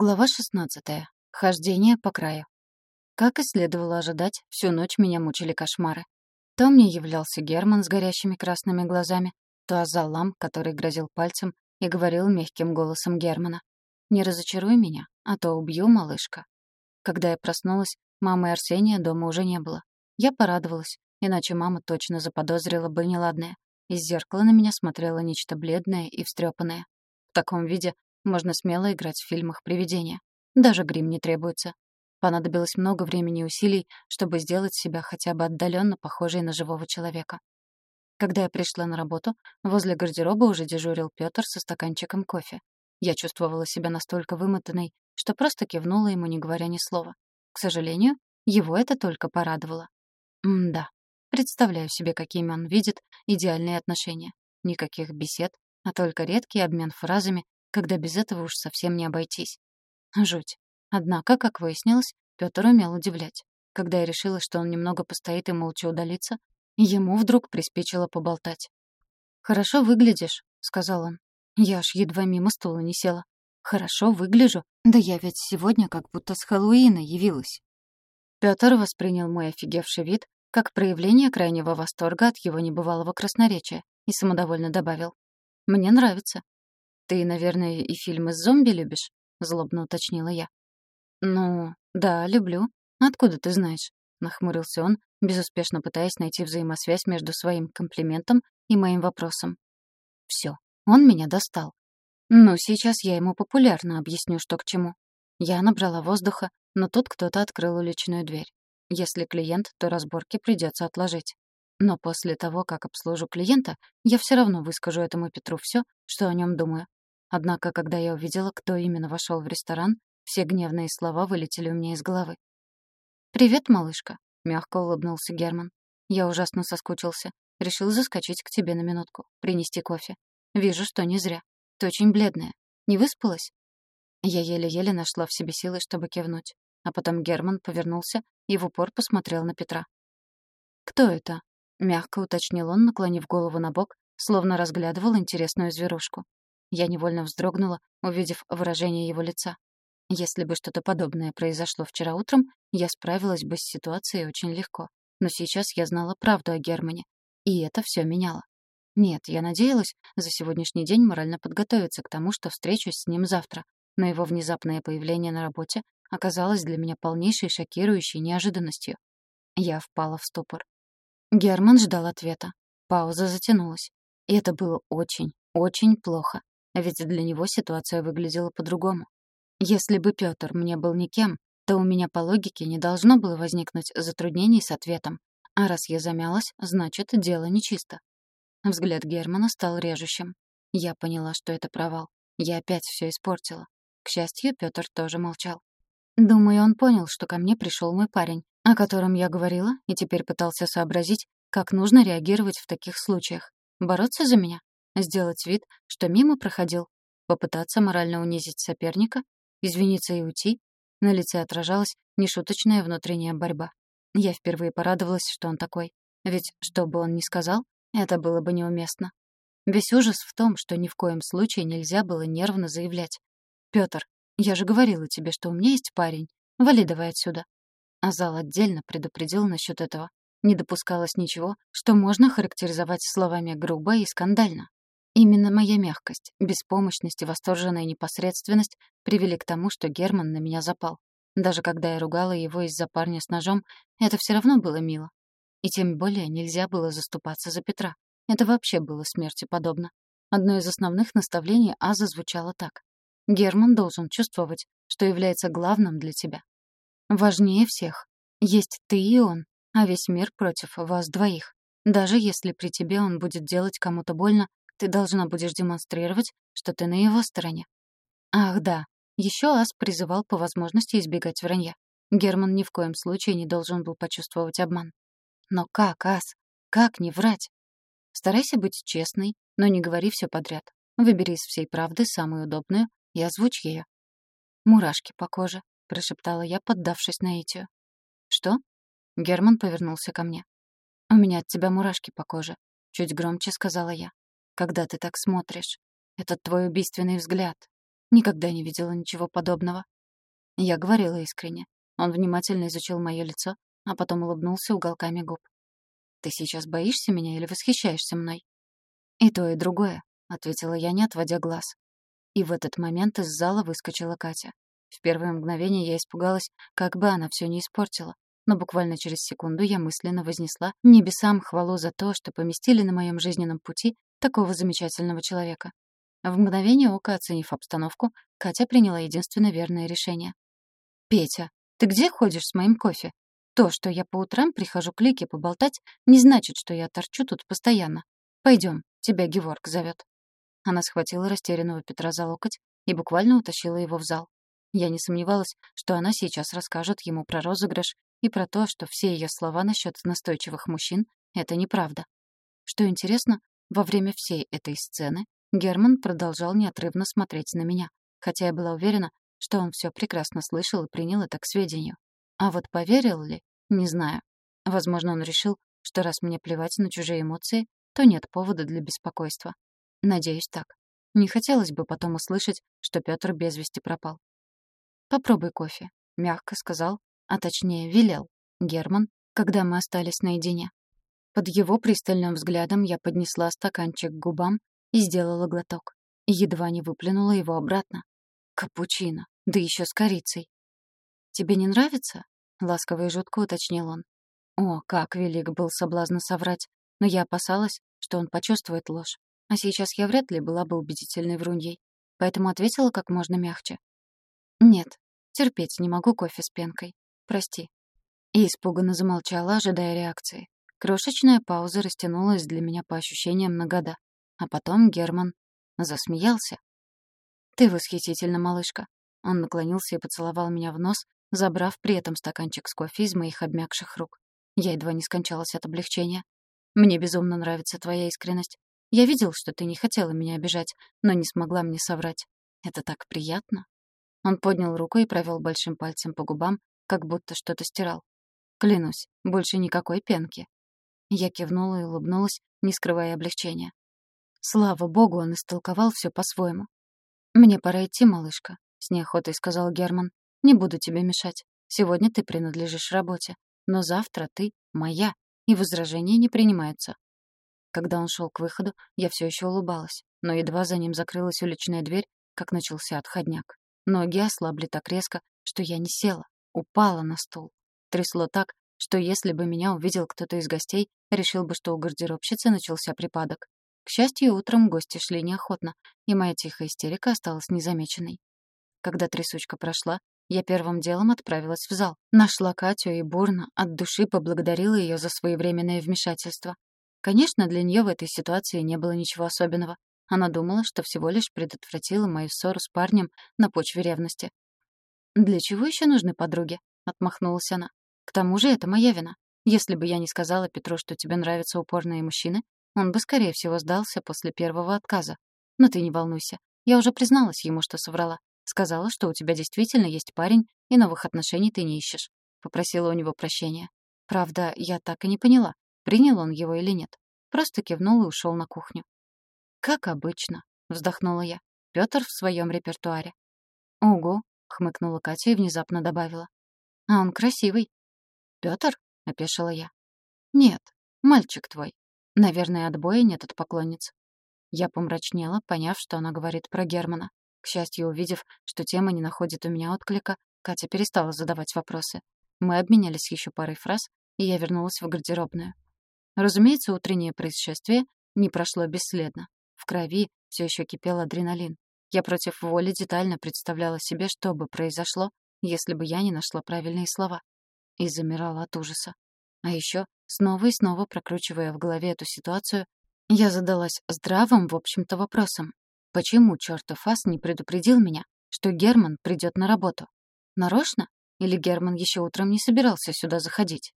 Глава 16. Хождение по краю. Как и следовало ожидать, всю ночь меня мучили кошмары. То мне являлся Герман с горящими красными глазами, то Азалам, который грозил пальцем и говорил мягким голосом Германа. «Не разочаруй меня, а то убью, малышка». Когда я проснулась, мамы Арсения дома уже не было. Я порадовалась, иначе мама точно заподозрила бы неладное. Из зеркала на меня смотрело нечто бледное и встрепанное. В таком виде можно смело играть в фильмах привидения. Даже грим не требуется. Понадобилось много времени и усилий, чтобы сделать себя хотя бы отдаленно похожей на живого человека. Когда я пришла на работу, возле гардероба уже дежурил Пётр со стаканчиком кофе. Я чувствовала себя настолько вымотанной, что просто кивнула ему, не говоря ни слова. К сожалению, его это только порадовало. М-да. Представляю себе, какими он видит идеальные отношения. Никаких бесед, а только редкий обмен фразами когда без этого уж совсем не обойтись. Жуть. Однако, как выяснилось, Пётр умел удивлять. Когда я решила, что он немного постоит и молча удалится, ему вдруг приспичило поболтать. «Хорошо выглядишь», — сказал он. Я аж едва мимо стула не села. «Хорошо выгляжу? Да я ведь сегодня как будто с Хэллоуина явилась». Пётр воспринял мой офигевший вид как проявление крайнего восторга от его небывалого красноречия и самодовольно добавил. «Мне нравится. «Ты, наверное, и фильмы с зомби любишь?» — злобно уточнила я. «Ну, да, люблю. Откуда ты знаешь?» — нахмурился он, безуспешно пытаясь найти взаимосвязь между своим комплиментом и моим вопросом. Всё, он меня достал. Ну, сейчас я ему популярно объясню, что к чему. Я набрала воздуха, но тут кто-то открыл уличную дверь. Если клиент, то разборки придется отложить. Но после того, как обслужу клиента, я все равно выскажу этому Петру все, что о нем думаю. Однако, когда я увидела, кто именно вошел в ресторан, все гневные слова вылетели у меня из головы. «Привет, малышка», — мягко улыбнулся Герман. «Я ужасно соскучился. Решил заскочить к тебе на минутку, принести кофе. Вижу, что не зря. Ты очень бледная. Не выспалась?» Я еле-еле нашла в себе силы, чтобы кивнуть. А потом Герман повернулся и в упор посмотрел на Петра. «Кто это?» — мягко уточнил он, наклонив голову на бок, словно разглядывал интересную зверушку. Я невольно вздрогнула, увидев выражение его лица. Если бы что-то подобное произошло вчера утром, я справилась бы с ситуацией очень легко. Но сейчас я знала правду о Германе. И это все меняло. Нет, я надеялась за сегодняшний день морально подготовиться к тому, что встречусь с ним завтра. Но его внезапное появление на работе оказалось для меня полнейшей шокирующей неожиданностью. Я впала в ступор. Герман ждал ответа. Пауза затянулась. И это было очень, очень плохо. А ведь для него ситуация выглядела по-другому. Если бы Пётр мне был никем, то у меня по логике не должно было возникнуть затруднений с ответом. А раз я замялась, значит, дело нечисто. Взгляд Германа стал режущим. Я поняла, что это провал. Я опять все испортила. К счастью, Пётр тоже молчал. Думаю, он понял, что ко мне пришел мой парень, о котором я говорила, и теперь пытался сообразить, как нужно реагировать в таких случаях. Бороться за меня? Сделать вид, что мимо проходил, попытаться морально унизить соперника, извиниться и уйти. На лице отражалась нешуточная внутренняя борьба. Я впервые порадовалась, что он такой. Ведь, что бы он ни сказал, это было бы неуместно. Весь ужас в том, что ни в коем случае нельзя было нервно заявлять. «Пётр, я же говорила тебе, что у меня есть парень. Вали давай отсюда». А зал отдельно предупредил насчет этого. Не допускалось ничего, что можно характеризовать словами грубо и скандально. Именно моя мягкость, беспомощность и восторженная непосредственность привели к тому, что Герман на меня запал. Даже когда я ругала его из-за парня с ножом, это все равно было мило. И тем более нельзя было заступаться за Петра. Это вообще было смерти подобно. Одно из основных наставлений Аза звучало так. Герман должен чувствовать, что является главным для тебя. Важнее всех. Есть ты и он, а весь мир против вас двоих. Даже если при тебе он будет делать кому-то больно, ты должна будешь демонстрировать, что ты на его стороне. Ах, да. Еще Ас призывал по возможности избегать вранья. Герман ни в коем случае не должен был почувствовать обман. Но как, Ас? Как не врать? Старайся быть честной, но не говори все подряд. Выбери из всей правды самую удобную и озвучь ее. «Мурашки по коже», — прошептала я, поддавшись наитию. «Что?» Герман повернулся ко мне. «У меня от тебя мурашки по коже», — чуть громче сказала я когда ты так смотришь. Этот твой убийственный взгляд. Никогда не видела ничего подобного. Я говорила искренне. Он внимательно изучил мое лицо, а потом улыбнулся уголками губ. «Ты сейчас боишься меня или восхищаешься мной?» «И то, и другое», — ответила я, не отводя глаз. И в этот момент из зала выскочила Катя. В первое мгновение я испугалась, как бы она все не испортила. Но буквально через секунду я мысленно вознесла небесам хвалу за то, что поместили на моем жизненном пути такого замечательного человека. В мгновение ока, оценив обстановку, Катя приняла единственно верное решение. «Петя, ты где ходишь с моим кофе? То, что я по утрам прихожу к Лике поболтать, не значит, что я торчу тут постоянно. Пойдем, тебя Геворг зовет». Она схватила растерянного Петра за локоть и буквально утащила его в зал. Я не сомневалась, что она сейчас расскажет ему про розыгрыш и про то, что все ее слова насчет настойчивых мужчин — это неправда. Что интересно, во время всей этой сцены Герман продолжал неотрывно смотреть на меня, хотя я была уверена, что он все прекрасно слышал и принял это к сведению. А вот поверил ли, не знаю. Возможно, он решил, что раз мне плевать на чужие эмоции, то нет повода для беспокойства. Надеюсь, так. Не хотелось бы потом услышать, что Пётр без вести пропал. «Попробуй кофе», — мягко сказал, а точнее велел, Герман, когда мы остались наедине. Под его пристальным взглядом я поднесла стаканчик к губам и сделала глоток. Едва не выплюнула его обратно. Капучино, да еще с корицей. «Тебе не нравится?» — ласково и жутко уточнил он. О, как велик был соблазн соврать, но я опасалась, что он почувствует ложь. А сейчас я вряд ли была бы убедительной вруньей, поэтому ответила как можно мягче. «Нет, терпеть не могу кофе с пенкой. Прости». И испуганно замолчала, ожидая реакции. Крошечная пауза растянулась для меня по ощущениям на года. А потом Герман засмеялся. «Ты восхитительна, малышка». Он наклонился и поцеловал меня в нос, забрав при этом стаканчик с кофе из моих обмякших рук. Я едва не скончалась от облегчения. «Мне безумно нравится твоя искренность. Я видел, что ты не хотела меня обижать, но не смогла мне соврать. Это так приятно». Он поднял руку и провел большим пальцем по губам, как будто что-то стирал. «Клянусь, больше никакой пенки». Я кивнула и улыбнулась, не скрывая облегчения. Слава богу, он истолковал все по-своему. «Мне пора идти, малышка», — с неохотой сказал Герман. «Не буду тебе мешать. Сегодня ты принадлежишь работе, но завтра ты моя, и возражения не принимаются». Когда он шел к выходу, я все еще улыбалась, но едва за ним закрылась уличная дверь, как начался отходняк. Ноги ослабли так резко, что я не села, упала на стул. Трясло так, что если бы меня увидел кто-то из гостей, решил бы, что у гардеробщицы начался припадок. К счастью, утром гости шли неохотно, и моя тихая истерика осталась незамеченной. Когда трясучка прошла, я первым делом отправилась в зал. Нашла Катю и бурно, от души поблагодарила ее за своевременное вмешательство. Конечно, для нее в этой ситуации не было ничего особенного. Она думала, что всего лишь предотвратила мою ссору с парнем на почве ревности. «Для чего еще нужны подруги?» — отмахнулась она. «К тому же это моя вина. Если бы я не сказала Петру, что тебе нравятся упорные мужчины, он бы, скорее всего, сдался после первого отказа. Но ты не волнуйся. Я уже призналась ему, что соврала. Сказала, что у тебя действительно есть парень, и новых отношений ты не ищешь. Попросила у него прощения. Правда, я так и не поняла, принял он его или нет. Просто кивнул и ушел на кухню. «Как обычно», — вздохнула я. Пётр в своем репертуаре. «Ого», — хмыкнула Катя и внезапно добавила. «А он красивый». «Пётр?» — опешила я. «Нет, мальчик твой», Наверное, отбоя нет от поклонниц. Я помрачнела, поняв, что она говорит про Германа. К счастью, увидев, что тема не находит у меня отклика, Катя перестала задавать вопросы. Мы обменялись еще парой фраз, и я вернулась в гардеробную. Разумеется, утреннее происшествие не прошло бесследно. В крови все еще кипел адреналин. Я против воли детально представляла себе, что бы произошло, если бы я не нашла правильные слова. И замирала от ужаса. А еще Снова и снова прокручивая в голове эту ситуацию, я задалась здравым, в общем-то, вопросом. Почему чертов ас не предупредил меня, что Герман придет на работу? Нарочно? Или Герман еще утром не собирался сюда заходить?